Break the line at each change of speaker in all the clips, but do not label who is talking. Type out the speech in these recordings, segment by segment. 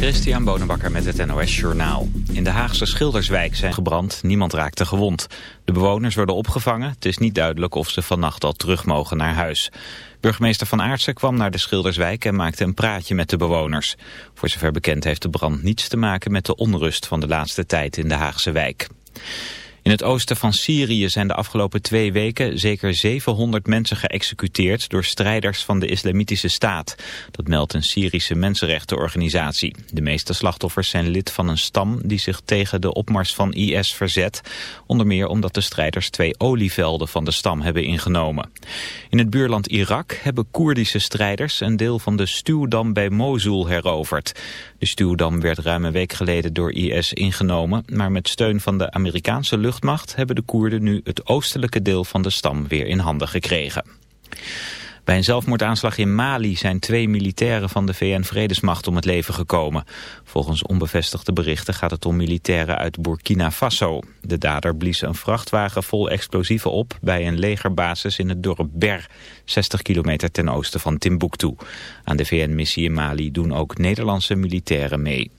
Christian Bonenbakker met het NOS Journaal. In de Haagse Schilderswijk zijn gebrand, niemand raakte gewond. De bewoners worden opgevangen, het is niet duidelijk of ze vannacht al terug mogen naar huis. Burgemeester Van Aartsen kwam naar de Schilderswijk en maakte een praatje met de bewoners. Voor zover bekend heeft de brand niets te maken met de onrust van de laatste tijd in de Haagse wijk. In het oosten van Syrië zijn de afgelopen twee weken zeker 700 mensen geëxecuteerd door strijders van de Islamitische Staat. Dat meldt een Syrische mensenrechtenorganisatie. De meeste slachtoffers zijn lid van een stam die zich tegen de opmars van IS verzet. Onder meer omdat de strijders twee olievelden van de stam hebben ingenomen. In het buurland Irak hebben Koerdische strijders een deel van de stuwdam bij Mosul heroverd. De stuwdam werd ruim een week geleden door IS ingenomen, maar met steun van de Amerikaanse lucht luchtmacht hebben de Koerden nu het oostelijke deel van de stam weer in handen gekregen. Bij een zelfmoordaanslag in Mali zijn twee militairen van de VN-vredesmacht om het leven gekomen. Volgens onbevestigde berichten gaat het om militairen uit Burkina Faso. De dader blies een vrachtwagen vol explosieven op bij een legerbasis in het dorp Ber, 60 kilometer ten oosten van Timbuktu. Aan de VN-missie in Mali doen ook Nederlandse militairen mee.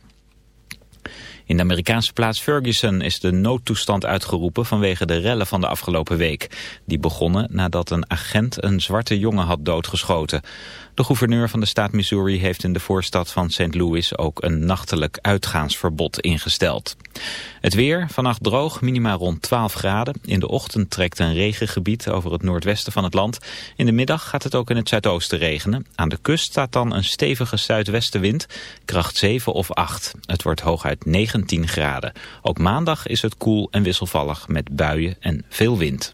In de Amerikaanse plaats Ferguson is de noodtoestand uitgeroepen vanwege de rellen van de afgelopen week. Die begonnen nadat een agent een zwarte jongen had doodgeschoten. De gouverneur van de staat Missouri heeft in de voorstad van St. Louis ook een nachtelijk uitgaansverbod ingesteld. Het weer, vannacht droog, minima rond 12 graden. In de ochtend trekt een regengebied over het noordwesten van het land. In de middag gaat het ook in het zuidoosten regenen. Aan de kust staat dan een stevige zuidwestenwind, kracht 7 of 8. Het wordt hooguit 19 graden. Ook maandag is het koel en wisselvallig met buien en veel wind.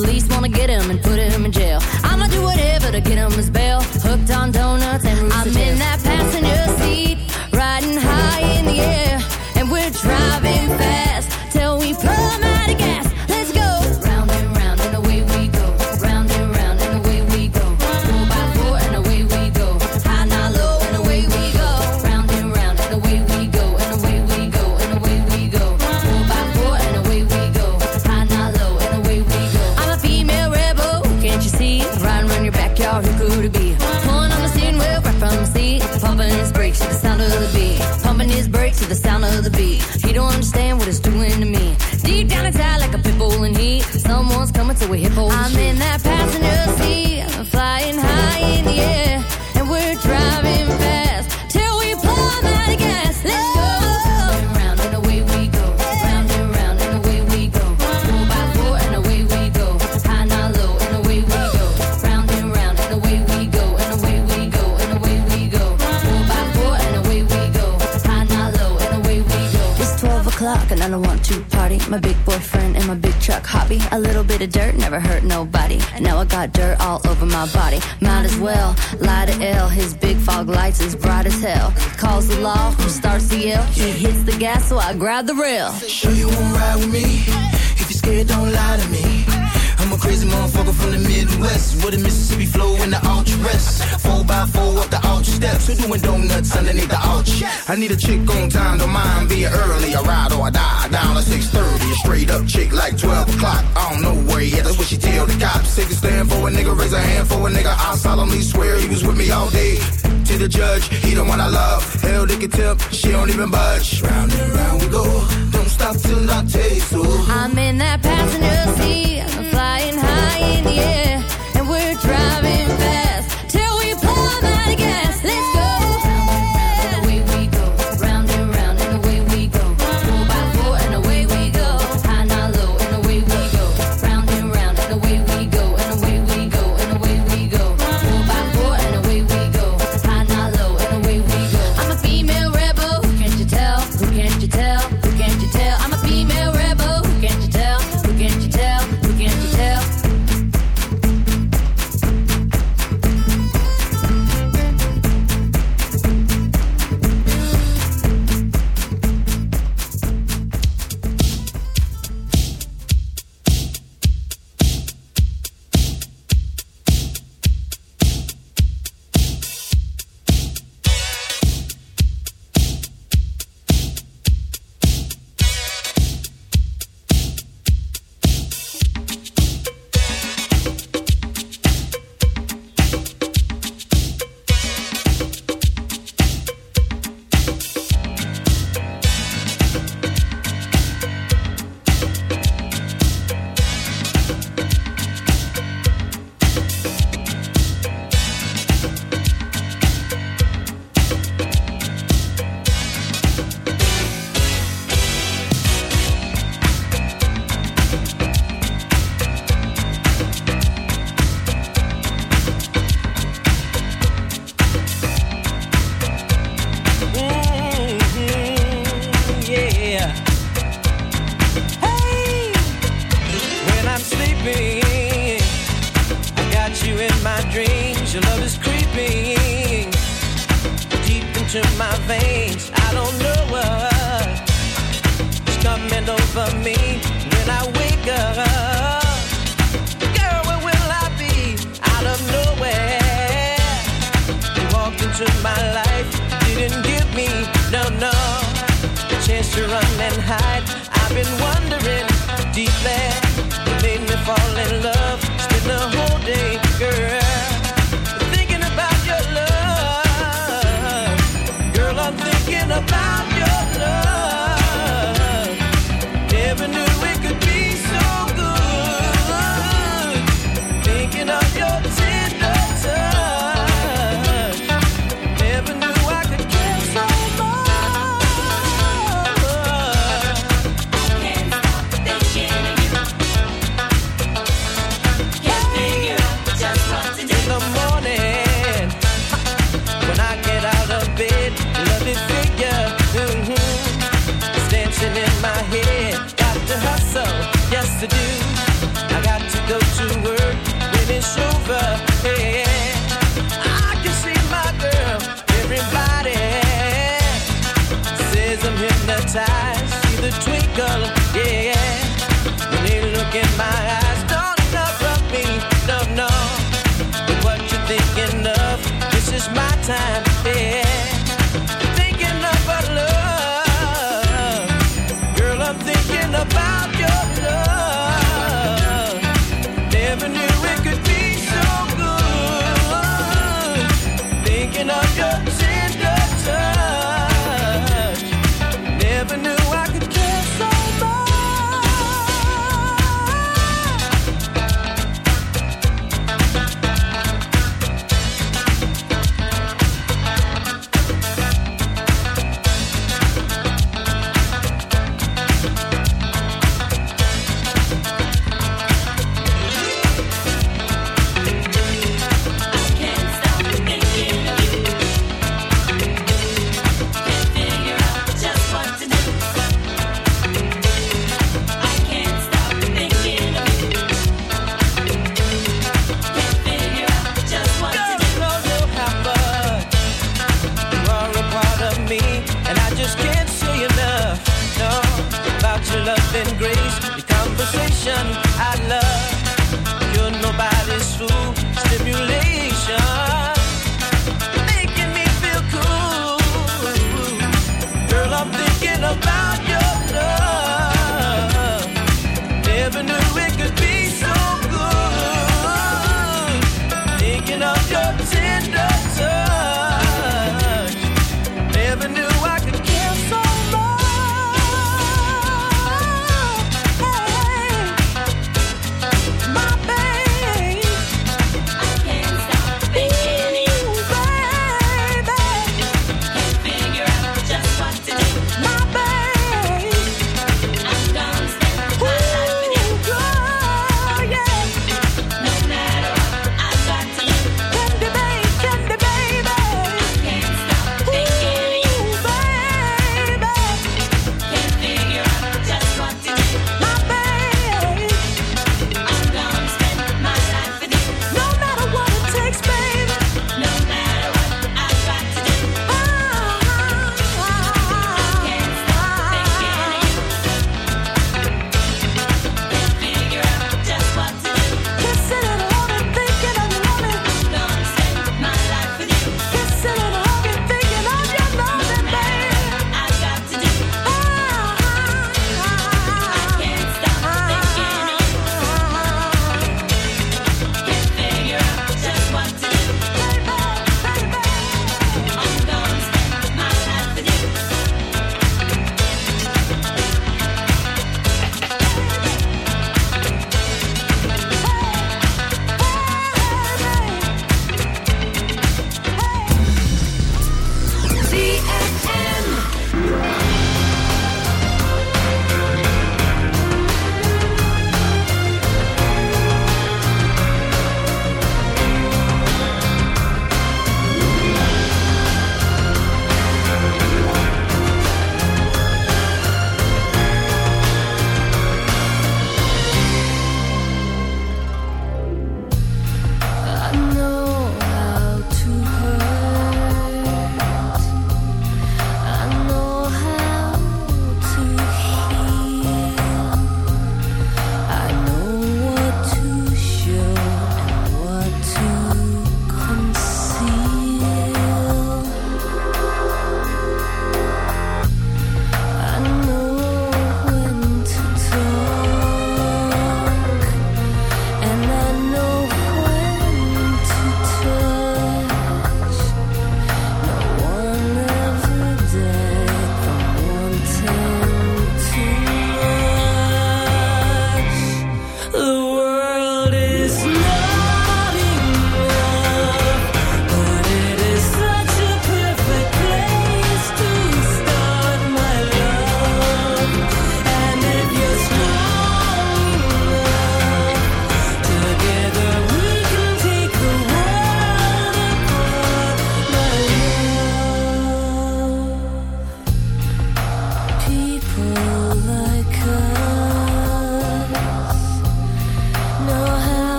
Police wanna get him and
put him now I got dirt all over my body. Might as well lie to L. His big fog lights is bright as hell. Calls the law, starts the yell. He hits the gas, so I grab the rail.
Sure you won't ride with me? If you're scared, don't lie to me. I'm a crazy motherfucker from the Midwest with a Mississippi flow in the ultra rest. Steps. Doing donuts underneath the arch? I need a chick on time, don't mind being early. I ride or I die. Down at 6:30, a straight up chick like 12 o'clock. I don't know where he at. That's what she tell the cops. A stand for a nigga, raise a hand for a nigga. I solemnly swear he was with me all day. To the judge, he the one I love. Hell, they can tip, she don't even budge. Round and round we go. Don't stop till I taste so.
I'm in that passenger seat, I'm flying high in the air, and we're driving fast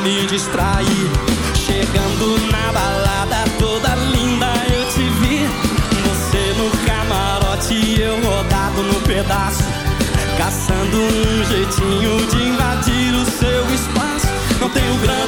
me
distrair. Chegando na balada toda linda eu te vi. Você no camarote e eu rodado no pedaço. Caçando um jeitinho de invadir o seu espaço. Não tenho grana,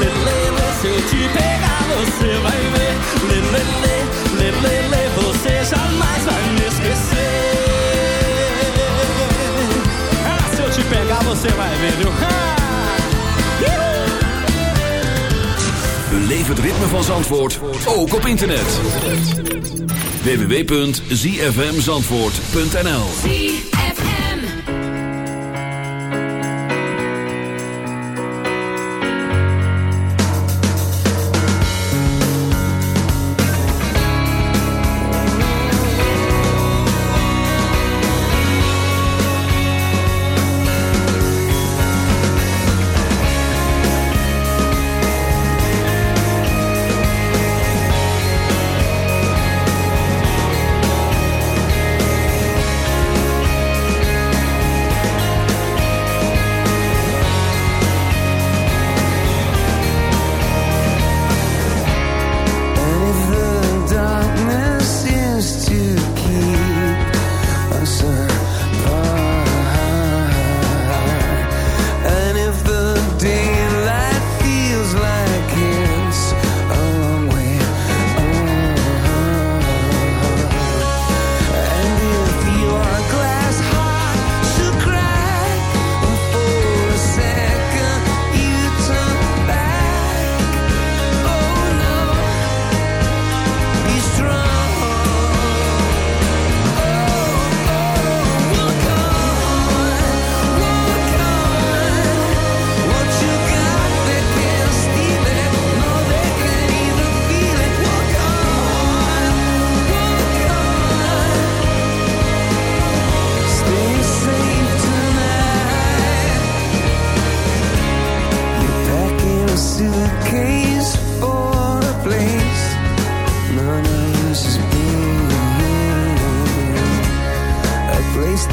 Lelele, se eu te pegar você vai ver Lelele, lelele, você jamais vai me esquecer Ah, se eu te pegar você vai ver, viu?
Beleef het ritme van Zandvoort, ook op internet. www.zfmzandvoort.nl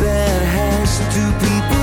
that has two people.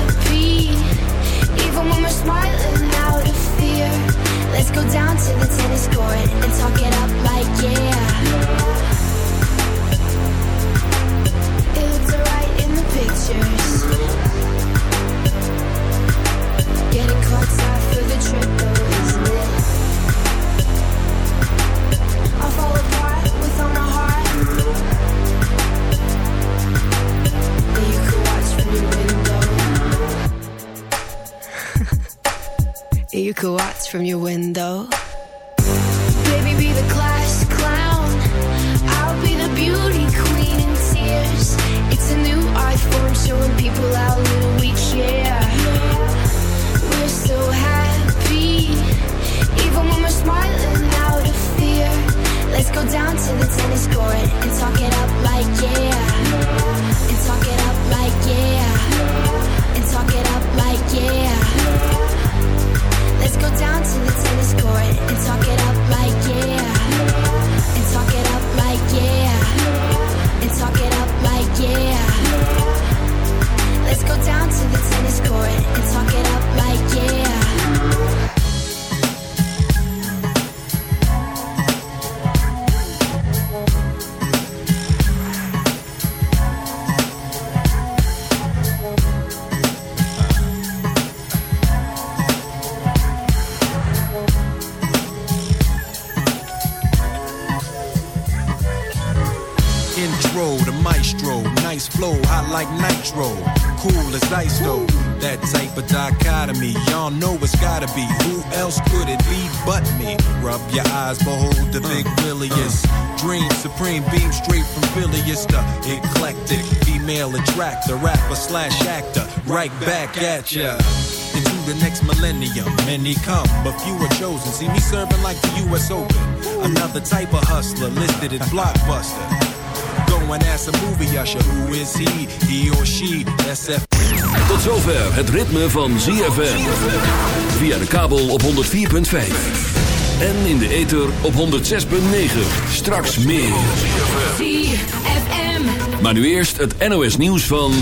Come we're smiling out of fear. Let's go down to the tennis court and talk it up like yeah. It alright in the pictures. Getting caught for the trip though, isn't it? You could watch from your window.
come, but few are chosen. See me serving like the U.S. Open. Another type of hustler listed in Blockbuster. Go and ask a movie usher who is he, he or she,
Tot zover het ritme van ZFM. Via de kabel op 104.5. En in de ether op 106.9. Straks meer.
ZFM.
Maar nu eerst het NOS nieuws van...